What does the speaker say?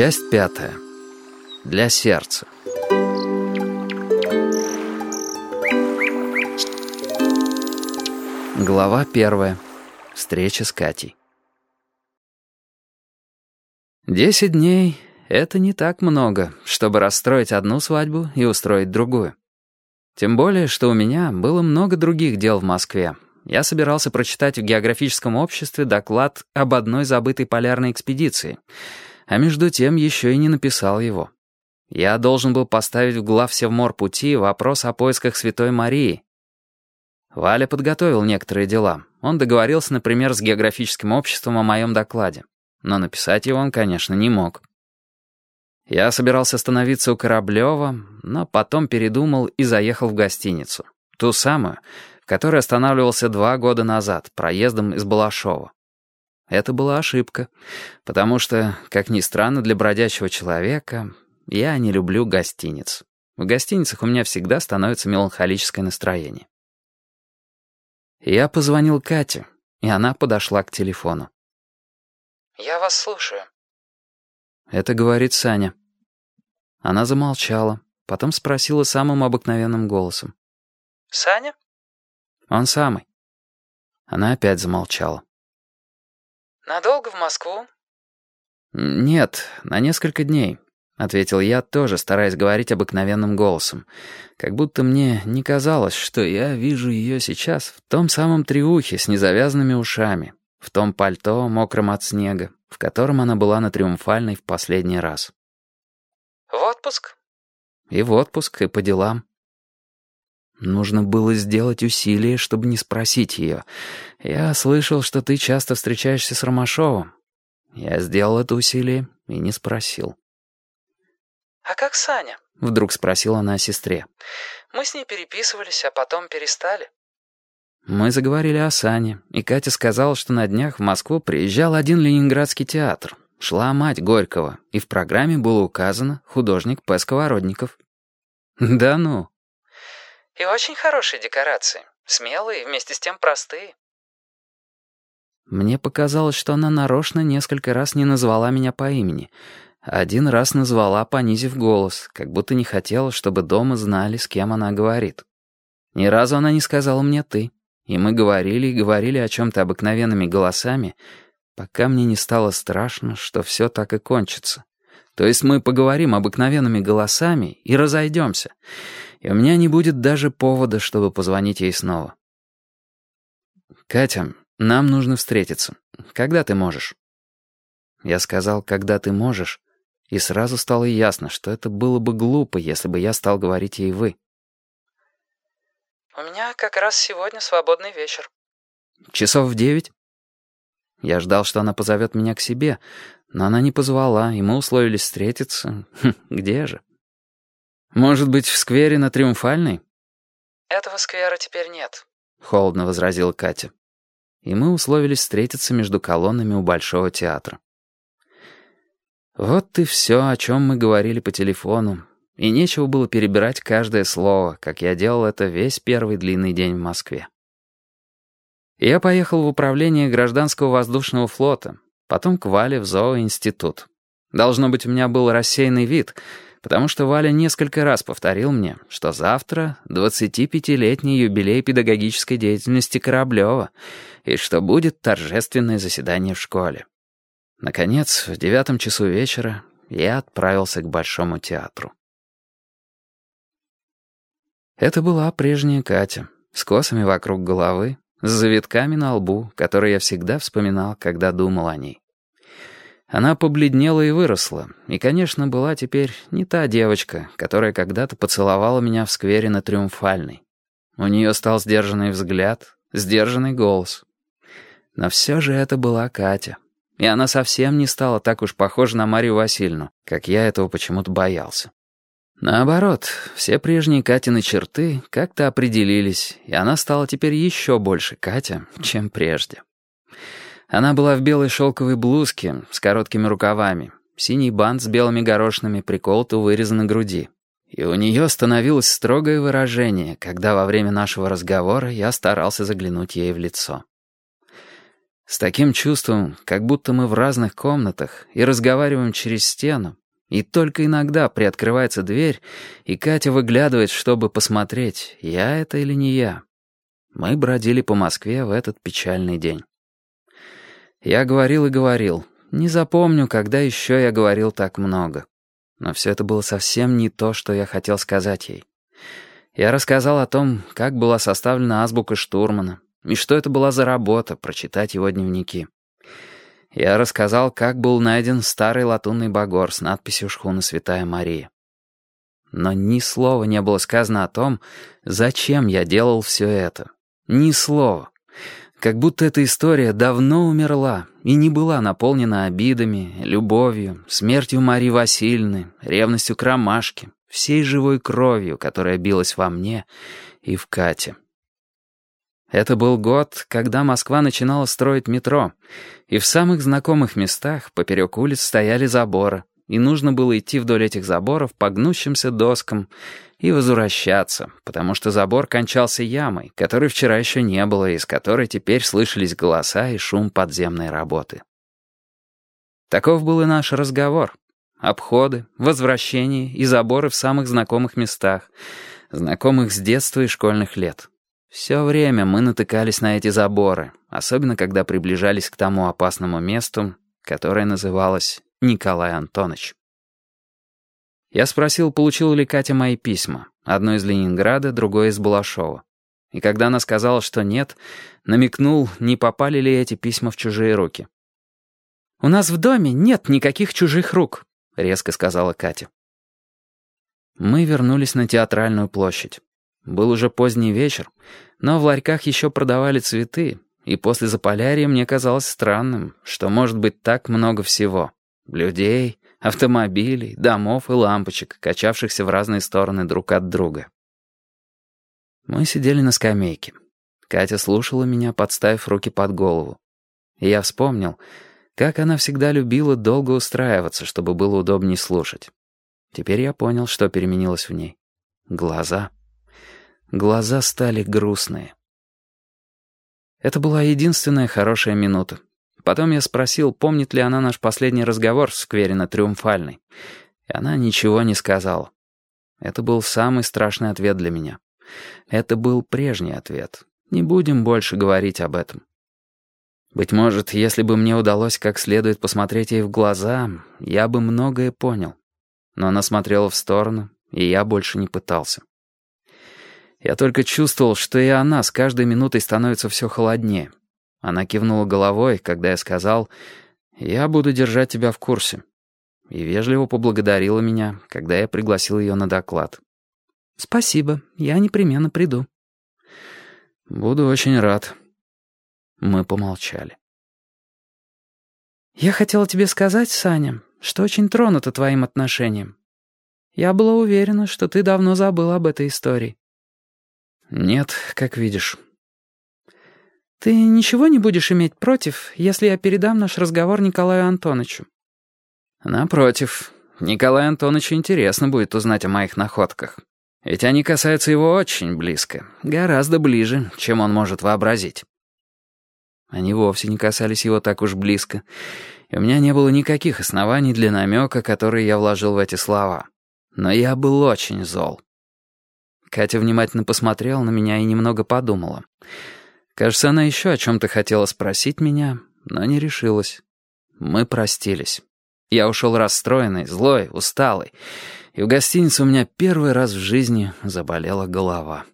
Часть пятая. Для сердца. Глава первая. Встреча с Катей. Десять дней — это не так много, чтобы расстроить одну свадьбу и устроить другую. Тем более, что у меня было много других дел в Москве. Я собирался прочитать в географическом обществе доклад об одной забытой полярной экспедиции, а между тем еще и не написал его. Я должен был поставить в глав пути вопрос о поисках Святой Марии. Валя подготовил некоторые дела. Он договорился, например, с географическим обществом о моем докладе. Но написать его он, конечно, не мог. Я собирался остановиться у Кораблева, но потом передумал и заехал в гостиницу. Ту самую, в которой останавливался два года назад, проездом из Балашова. Это была ошибка, потому что, как ни странно для бродячего человека, я не люблю гостиниц. В гостиницах у меня всегда становится меланхолическое настроение. Я позвонил Кате, и она подошла к телефону. «Я вас слушаю». Это говорит Саня. Она замолчала, потом спросила самым обыкновенным голосом. «Саня?» «Он самый». Она опять замолчала. «Надолго в Москву?» «Нет, на несколько дней», — ответил я, тоже стараясь говорить обыкновенным голосом. Как будто мне не казалось, что я вижу ее сейчас в том самом триухе с незавязанными ушами, в том пальто, мокром от снега, в котором она была на Триумфальной в последний раз. «В отпуск?» «И в отпуск, и по делам». Нужно было сделать усилие, чтобы не спросить ее. «Я слышал, что ты часто встречаешься с Ромашовым». Я сделал это усилие и не спросил. «А как Саня?» — вдруг спросила она о сестре. «Мы с ней переписывались, а потом перестали». Мы заговорили о Сане, и Катя сказала, что на днях в Москву приезжал один ленинградский театр. Шла мать Горького, и в программе было указано художник П. Сковородников. «Да ну!» «И очень хорошие декорации. Смелые вместе с тем простые». Мне показалось, что она нарочно несколько раз не назвала меня по имени. Один раз назвала, понизив голос, как будто не хотела, чтобы дома знали, с кем она говорит. Ни разу она не сказала мне «ты». И мы говорили и говорили о чем-то обыкновенными голосами, пока мне не стало страшно, что все так и кончится. То есть мы поговорим обыкновенными голосами и разойдемся, и у меня не будет даже повода, чтобы позвонить ей снова. «Катя, нам нужно встретиться. Когда ты можешь?» Я сказал «когда ты можешь», и сразу стало ясно, что это было бы глупо, если бы я стал говорить ей «вы». «У меня как раз сегодня свободный вечер». «Часов в девять?» Я ждал, что она позовет меня к себе, но она не позвала, и мы условились встретиться. Хм, где же? Может быть, в сквере на Триумфальной? «Этого сквера теперь нет», — холодно возразила Катя. И мы условились встретиться между колоннами у Большого театра. Вот и все, о чем мы говорили по телефону, и нечего было перебирать каждое слово, как я делал это весь первый длинный день в Москве. Я поехал в управление гражданского воздушного флота, потом к Вале в зооинститут. Должно быть, у меня был рассеянный вид, потому что Валя несколько раз повторил мне, что завтра 25-летний юбилей педагогической деятельности Кораблева и что будет торжественное заседание в школе. Наконец, в девятом часу вечера я отправился к Большому театру. Это была прежняя Катя, с косами вокруг головы, с завитками на лбу, которые я всегда вспоминал, когда думал о ней. Она побледнела и выросла, и, конечно, была теперь не та девочка, которая когда-то поцеловала меня в сквере на Триумфальной. У нее стал сдержанный взгляд, сдержанный голос. Но все же это была Катя, и она совсем не стала так уж похожа на Марию Васильевну, как я этого почему-то боялся. Наоборот, все прежние Катины черты как-то определились, и она стала теперь еще больше Катя, чем прежде. Она была в белой шелковой блузке с короткими рукавами, синий бант с белыми горошинами приколот у вырезанной груди. И у нее становилось строгое выражение, когда во время нашего разговора я старался заглянуть ей в лицо. С таким чувством, как будто мы в разных комнатах и разговариваем через стену, и только иногда приоткрывается дверь, и Катя выглядывает, чтобы посмотреть, я это или не я. Мы бродили по Москве в этот печальный день. Я говорил и говорил. Не запомню, когда еще я говорил так много. Но все это было совсем не то, что я хотел сказать ей. Я рассказал о том, как была составлена азбука штурмана, и что это была за работа прочитать его дневники. Я рассказал, как был найден старый латунный багор с надписью «Шхуна Святая Мария». Но ни слова не было сказано о том, зачем я делал все это. Ни слова. Как будто эта история давно умерла и не была наполнена обидами, любовью, смертью Марии Васильевны, ревностью к ромашке, всей живой кровью, которая билась во мне и в Кате. Это был год, когда Москва начинала строить метро, и в самых знакомых местах поперек улиц стояли заборы, и нужно было идти вдоль этих заборов по гнущимся доскам и возвращаться, потому что забор кончался ямой, которой вчера еще не было, из которой теперь слышались голоса и шум подземной работы. Таков был и наш разговор. Обходы, возвращения и заборы в самых знакомых местах, знакомых с детства и школьных лет. Все время мы натыкались на эти заборы, особенно когда приближались к тому опасному месту, которое называлось Николай Антонович. Я спросил, получила ли Катя мои письма, одно из Ленинграда, другое из Балашова. И когда она сказала, что нет, намекнул, не попали ли эти письма в чужие руки. «У нас в доме нет никаких чужих рук», — резко сказала Катя. Мы вернулись на театральную площадь. Был уже поздний вечер, но в ларьках еще продавали цветы, и после Заполярья мне казалось странным, что может быть так много всего. Людей, автомобилей, домов и лампочек, качавшихся в разные стороны друг от друга. Мы сидели на скамейке. Катя слушала меня, подставив руки под голову. И я вспомнил, как она всегда любила долго устраиваться, чтобы было удобнее слушать. Теперь я понял, что переменилось в ней. Глаза. Глаза стали грустные. Это была единственная хорошая минута. Потом я спросил, помнит ли она наш последний разговор в сквере Триумфальной. И она ничего не сказала. Это был самый страшный ответ для меня. Это был прежний ответ. Не будем больше говорить об этом. Быть может, если бы мне удалось как следует посмотреть ей в глаза, я бы многое понял. Но она смотрела в сторону, и я больше не пытался. Я только чувствовал, что и она с каждой минутой становится все холоднее. Она кивнула головой, когда я сказал «Я буду держать тебя в курсе». И вежливо поблагодарила меня, когда я пригласил ее на доклад. «Спасибо, я непременно приду». «Буду очень рад». Мы помолчали. «Я хотела тебе сказать, Саня, что очень тронута твоим отношением. Я была уверена, что ты давно забыл об этой истории. «Нет, как видишь». «Ты ничего не будешь иметь против, если я передам наш разговор Николаю Антоновичу?» «Напротив. Николаю Антоновичу интересно будет узнать о моих находках. Ведь они касаются его очень близко, гораздо ближе, чем он может вообразить». Они вовсе не касались его так уж близко, и у меня не было никаких оснований для намека, который я вложил в эти слова. Но я был очень зол. Катя внимательно посмотрела на меня и немного подумала. Кажется, она еще о чем-то хотела спросить меня, но не решилась. Мы простились. Я ушел расстроенный, злой, усталый. И в гостинице у меня первый раз в жизни заболела голова.